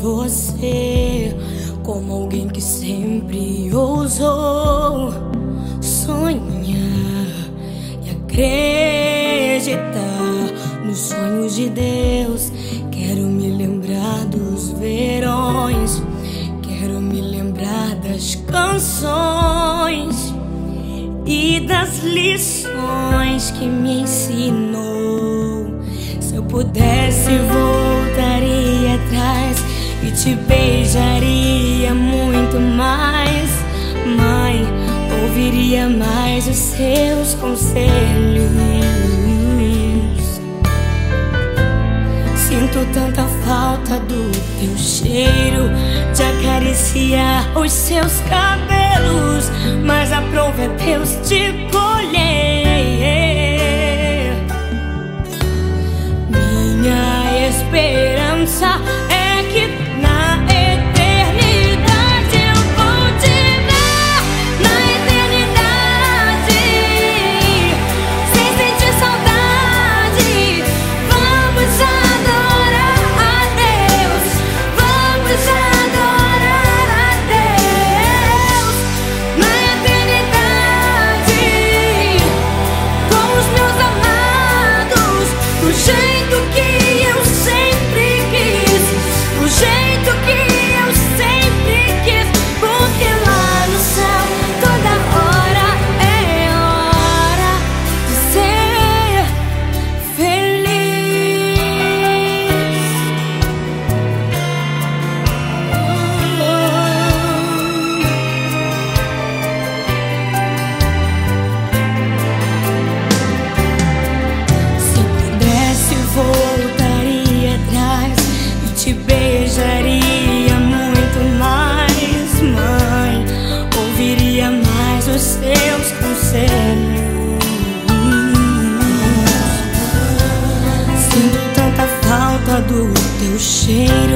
você como alguém que sempre ousou sonhar e acreditar nos sonhos de Deus. Quero me lembrar dos verões, quero me lembrar das canções e das lições que me ensinou. Se eu pudesse, vou te beijaria muito mais. Mãe, ouviria mais os seus conselhos. Sinto tanta falta do teu cheiro, de acariciar os seus cabelos. Mas a prova é Deus te colher. 谁